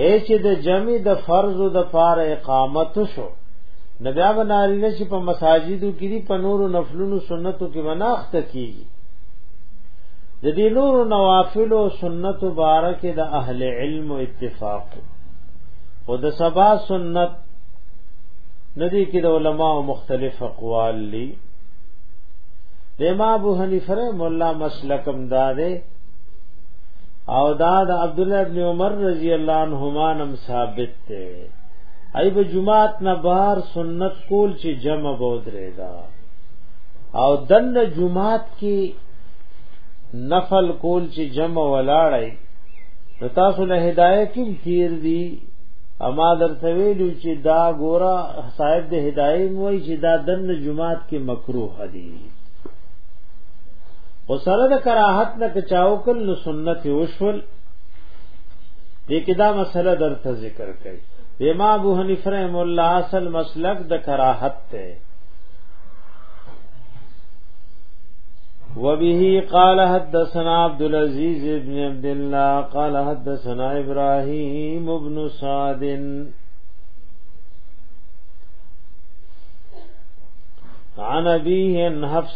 اے چې د جمع د فرض د فار اقامت شو نو بیا بناری نه چې په مساجدو کې دي په نورو نفلونو سنتو کې وناخت کیږي د دې نورو نوافل او سنتو بارک د اهل علم اتفاق او د سبا سنت ندی کې د علما مختلف اقوال لري د امام ابو حنیفه مولا مسلکم داده او دا د عبد الله ابن عمر رضی الله عنهما نم ثابت ته ای به جمعات نه بار سنت کول چې جمع بود رېدا او دن جمعات کې نفل کول چې جمع ولاړی نو تاسو له هدایت کې تیر دی اما در سویلو چې دا ګورا صاحب د هدایم وای چې دا دن جمعات کې مکروه دی او سره د کراهت نه کچاوکل نو سنت وشول دې کې دا مسله درته ذکر کړي امام ابو حنیفه رحم الله اصل مسلک د کراهت ته وبه قال حدثنا عبد العزيز بن عبد الله قال حدثنا ابراهيم بن سعد عن ابيه ان حفص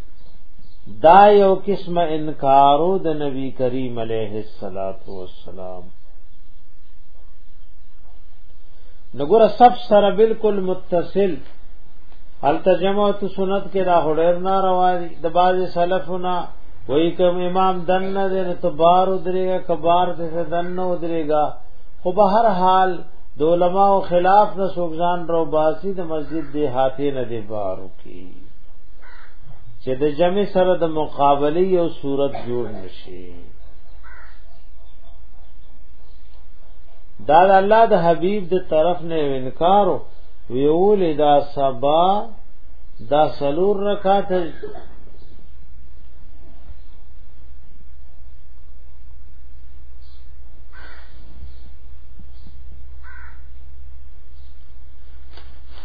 دا یو قسم انکارو د نبی کریم علیه الصلاۃ والسلام نګور سب سره بالکل متصل هل ترجمه تو سنت کې دا هډر نه رواري د باز سلفنا وای کوم امام دن نه دې ته بار ودرېګا کبار دې ته دن نه ودرېګا خو به هر حال د علماء خلاف نه سوګزان رو باسی د مسجد دې هاته نه دې بارو کی چې د جمع سره د مقابله یو صورت جوړ نشي دا الله د حبیب د طرف نه انکارو ویول دا سبا دا سلور رکعات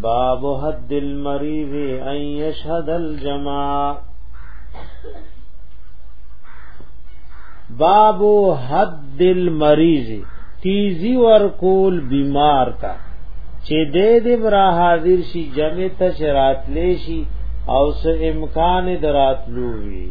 باب حد المریض ان یشهد الجماع باب حد المریض تیزی ورکول بیمار تا چې دې دې برا حاضر شي جمع ته شرات لشي او سه امکان درات لوي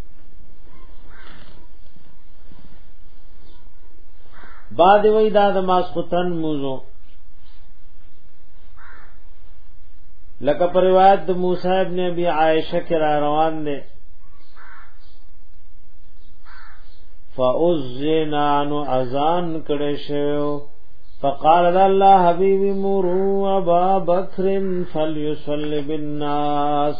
بعد وی دا د ماسختن موزو لکه پر روایت د موسی ابن ابي عائشه کې را روان دي فاذن عن اذان کړه شو فقال الله حبيبي مروا ابا بكر فليصلي بالناس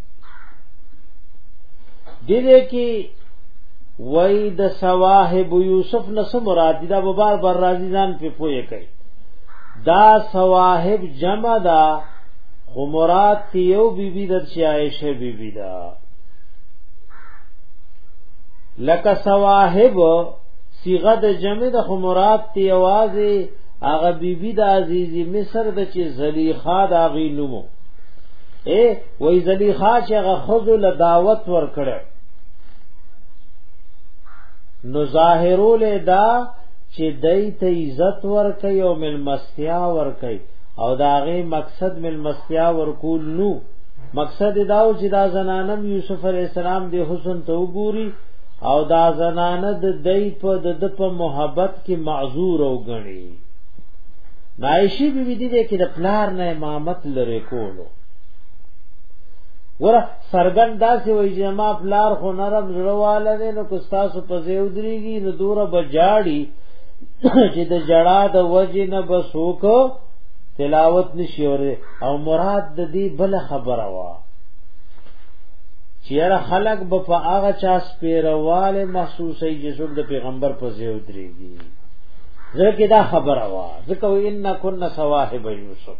دې کې وای د سواهب یوسف نس مراد دا به بار بار راځي ځان په پوهه کوي دا سواهب جمع دا خو مراد یو بیبي د عائشه بیبي دا لکه سواهب صيغه د جمع د خو مراد تی आवाज هغه بیبي د عزیزي مصر د چې زلیخا دا غي نومو اے وای زلیخا چې هغه خذو له دعوت ور کړو نو ظاهرول دا چې دای ته عزت ور کوي او ملمستیا ور کوي او داغه مقصد ملمستیا ور کول نو مقصد دا و چې دا زنانم یوسف علی السلام دی حسن ته وګوري او دا زنانه د دای په د په محبت کې معذور او غني نایشی بی بی دی کې د پلار نه امامت لره کولو ګوره سرګن داسې وای چې ما پلار خو نرم زړواله دی نو که تاسو په ځای ودرېږي نو دوره بجاړي چې د جړا د وجې نه بسوک تلاوت نشي اوري او مراد د دې بل خبره وا چې را خلق به په هغه چا سپیرواله محسوسې چې څوک د پیغمبر په ځای ودرېږي ځکه دا خبره وا ځکه ان کن صواحب یوسف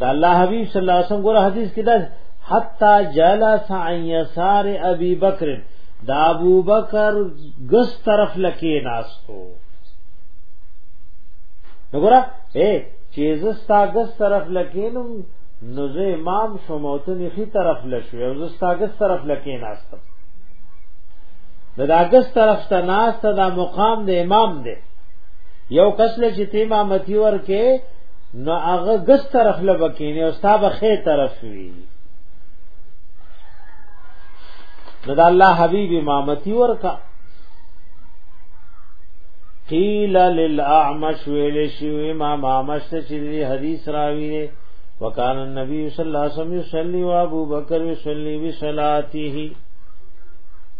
دا الله حبیب صلی الله علیه وسلم ګوره حدیث کې دا حتا جلس عن يسار ابي بکر دا ابو بکر ګس طرف لکې ناستو وګوره اے چې زستا ګس طرف لکې نو نو زه امام شوم او ته نخي طرف لشو او زستا ګس طرف لکې ناستم دا ګس طرف ته ناست دا مقام د امام دی یو کس له چې تی امامتی ورکه نو هغه ګس طرف لبکینه او ستا به خې طرف وی نو دا الله حبیب امامتی ورکا قیل للاعمش ویل شو امام اعمش چې حدیث راوی دی وکانه النبی صلی الله علیه وسلم یصلی و ابو بکر یصلی بصلاته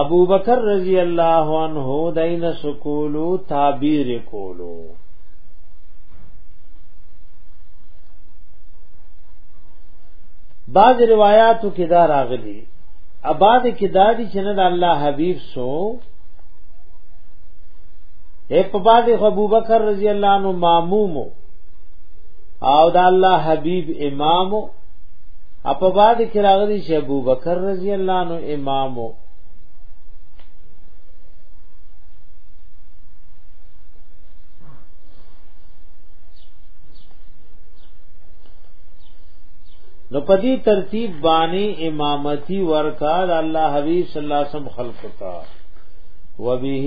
ابو بکر رضی اللہ عنہ دین سکولو تعبیر کولو بعض روایاتو کې دا راغلي اباد کې دا دي چې نه د الله حبيب سو اے په بعد ابو بکر رضی الله عنه ماموم او د الله حبیب امام او په بعد کې راغلی چې ابو بکر رضی الله عنه امام نو پدی ترتیب بانی امامتی ورکا الله حبیب صلی الله علیه وسلم خلق تا وبه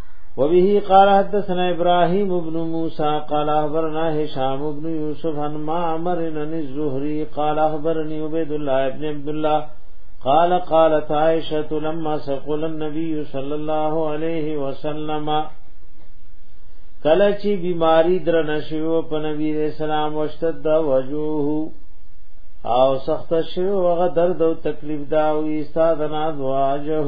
وبه قال حدثنا ابراهيم بن موسى قال اخبرنا هشام بن يوسف عن معمر عن الزهري قال اخبرني عبيد الله بن عبد الله قال قالت عائشه لما سقل النبي صلى الله عليه وسلم کله چې بیماری در نشو په نبی رسول الله وشتد وجوه او سخت شو هغه درد او تکلیف دا او استاد نه واجه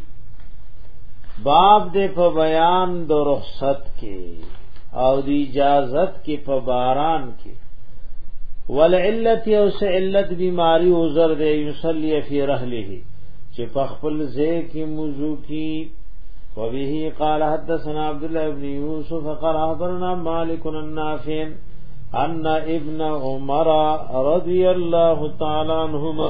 باب دې په بیان د رخصت کې او د اجازت کې په باران کې ولعلت او سعلت بیماری او زر دې یصلی فی رحله چې په خپل ځای کې موضوع کې وبه قال حدثنا عبد الله بن يوسف قال اخبرنا مالك النافع ان ابن عمر رضي الله تعالى عنهما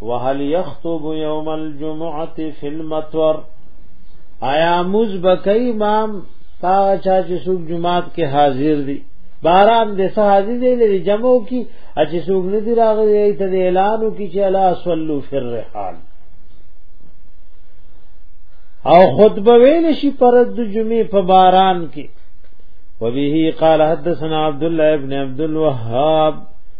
وهل يخطب يوم الجمعه في المطر آیا موز بکای امام تا چا چې سوق جمعات کې حاضر دي باران دې سه حاضر دي لري جمعو کې چې سوق نه دي راغلي ته اعلانو کې چې الا صلو فی الرحال او خطبه ویل شي پرد د جمعې په باران کې وبه قال حدثنا عبد الله ابن عبد الوهاب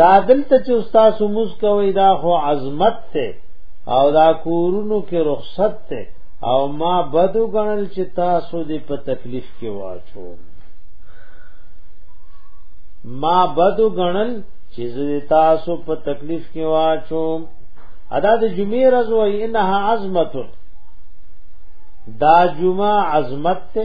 دا دلته چې استاد موږ کوي دا خو عظمت ته او دا کورونو کې رخصت ته او ما بدو غنل چې تاسو دې په تکلیف کې واچو ما بدو غنل چې زه تاسو په تکلیف کې واچو ادا د جمعې ورځ وای انها عظمت دا جمعه عظمت ته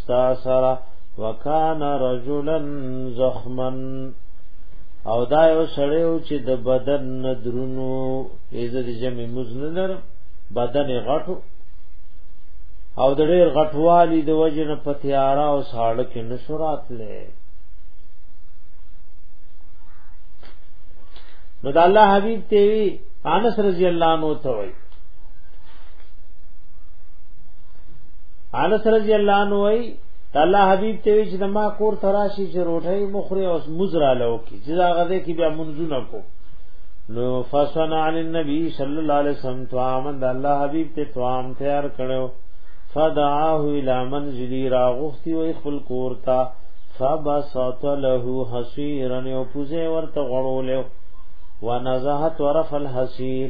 تا سره وکانا رجلا زخما او دا یو سړیو چې د بدن ندرونو عزت جمع مزن لر بدن غټو او د ډېر غټوالي د وجه نه پتیارا او ساړه کې نشورات لې نو د الله حبيب ته وی انس رضی الله عنه ته وی انس رضی الله عنه وی الله حبیب ته وی چې ما کور تراشی چې روټي مخره اوس مزرا لو کی چې دا غزه کې بیا منځونه کو نو فصنع علی النبی صلی الله علیه وسلم طعام د الله حبیب ته طعام تیار کړو فدعاه الى منزلی راغختی و خپل کور تا فبسط له حسیرا یو پوزه ورته غړولیو ونزهت ورف الحسیر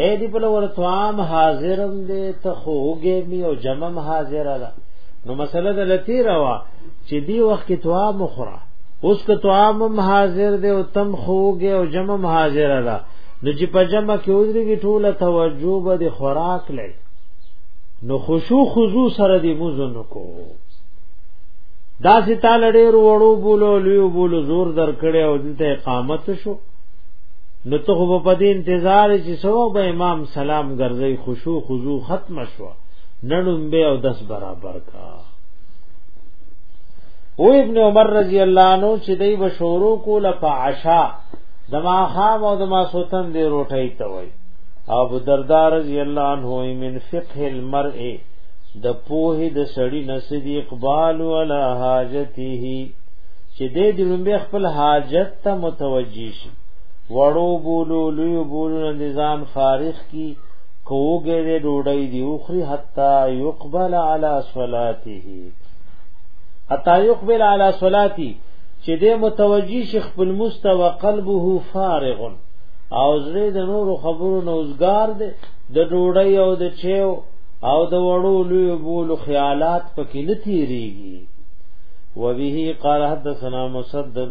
اے دی په لور توام حاضرم دې ته خوږه می او جمم حاضر ده نو مسله د لتی روا چې دی وخت کې توام خورا اوس که توام حاضر دې او تم خوږه او جمم حاضر ده نو چې په جمع کې ودرېږي ټوله توجه به د خوراک لې نو خشوع خضوع سره دې مزن کو دا سي تعالی ډېر وړو بولو لیو بولو زور در کړي او دلته اقامت شو نو ته خو په دې انتظار چې سو به امام سلام ګرځي خشوع خضوع ختم شو نړم به او دس برابر کا او ابن عمر رضی الله عنه چې دای به شورو کول په عشاء د ماخام او د ماسوتن دی روټي ته وای ابو دردا رضی الله عنه من فقه المرء د پوه د سړی نسدی اقبال ولا حاجته چې دې د لومبه خپل حاجت ته متوجي وړو بولو لوی بولو نظام خارخ کی کوګه دې ډوډۍ دی اوخري حتا يقبل على صلاته حتا يقبل على صلاته چې دې متوجي شیخ خپل مستو قلبه فارغ او زړه د نور خبرو نوزګار دې د ډوډۍ او د چیو او د وړو لوی بولو خیالات پکې نه تیریږي وبه قال حدثنا مسدد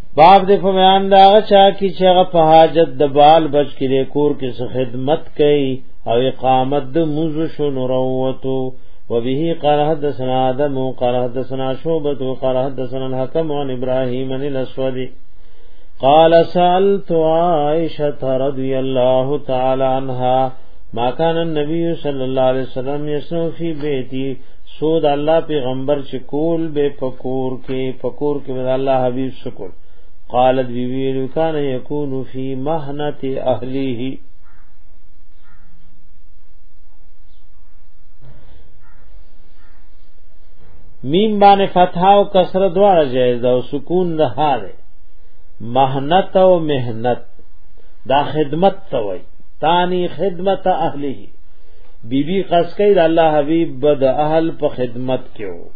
باب دې په بیان دا چا کی چې هغه په حاجت د بال بچ کړي کور کې څه خدمت کوي او اقامت د موز شون روتو وبه قال حدثنا آدم قال حدثنا شعبة قال حدثنا الحكم عن إبراهيم عن الأسود قال سألت عائشة رضي الله تعالى عنها ما كان النبي صلى الله عليه وسلم يسنو في بيتي سو د الله پیغمبر چې کول به پکور کې پکور کې د الله حبیب شکر قالت بی بی کان یکون فی مهنت اهلیه میم باندې فتحه او کسره دواړه جایز ده او سکون نه هاره مهنت او مهنت دا خدمت ته وای تانی خدمت اهلیه بی بی قسکی د الله حبیب بد اهل په خدمت کې وو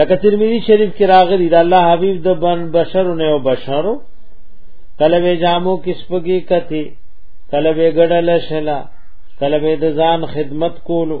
لکه ترمذی شریف کې راغلی د الله حبیب د بن بشر نه او بشرو کله به جامو کې سپګي کتی کله به ګډل شلا کله به د ځان خدمت کولو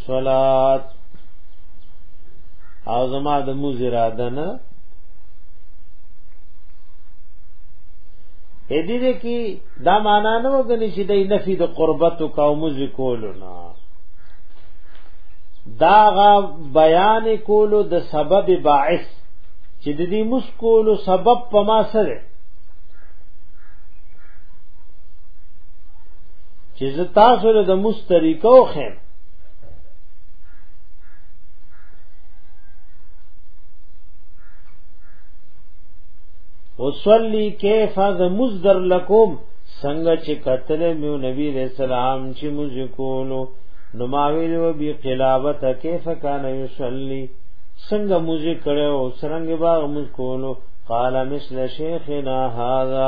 صلات او زما د موز اراده نه اې دې دې کې دا معنا نه وګني چې د نفي د قربت او قوم ذکولو نه دا غا بیان کولو د سبب باعث چې د دې مسکولو سبب په ما سره چې تاسو له د مستریکو خیم وصلی کیف از مزدر لکم څنګه چې قتل میو نبی رسول الله چې موږ کولو نو ما ویل و بی قلابت کیف کان یصلی څنګه موږ کړو څنګه باغ موږ کولو قال مثل شیخنا هذا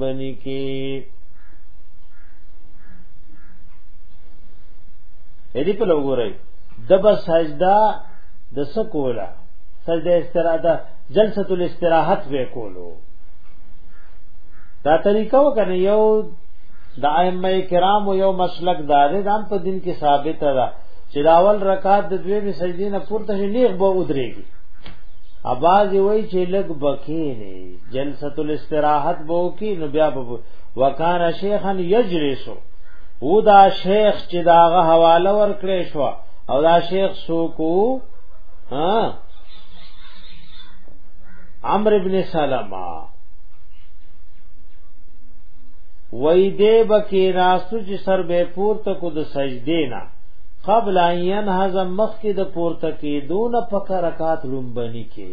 بنی کی هدي په لوګورای دبا سجدا د سکولا سجده استراحه جلسه الاستراحت به کولو دا طریقه وکنه یو د ائمه کرام یو مسلک دار دام په دین کې ثابت ده چې داول رکعات د دوی به سجدي نه پورته نه غو ودرېږي اواز وی چې لګ بکې نه جلسه الاستراحت بو کی نو بیا بو وکانا شیخا یجلسو او دا شیخ چې داغه حواله ورکړې شو او دا شیخ سوکو ها عمرو ابن سلمہ وای دې بکې راستو چې سر به پورته کو د سجدې نه قبل ان هضم مخ کې د پورته کې دون پک رکعات لومبني کې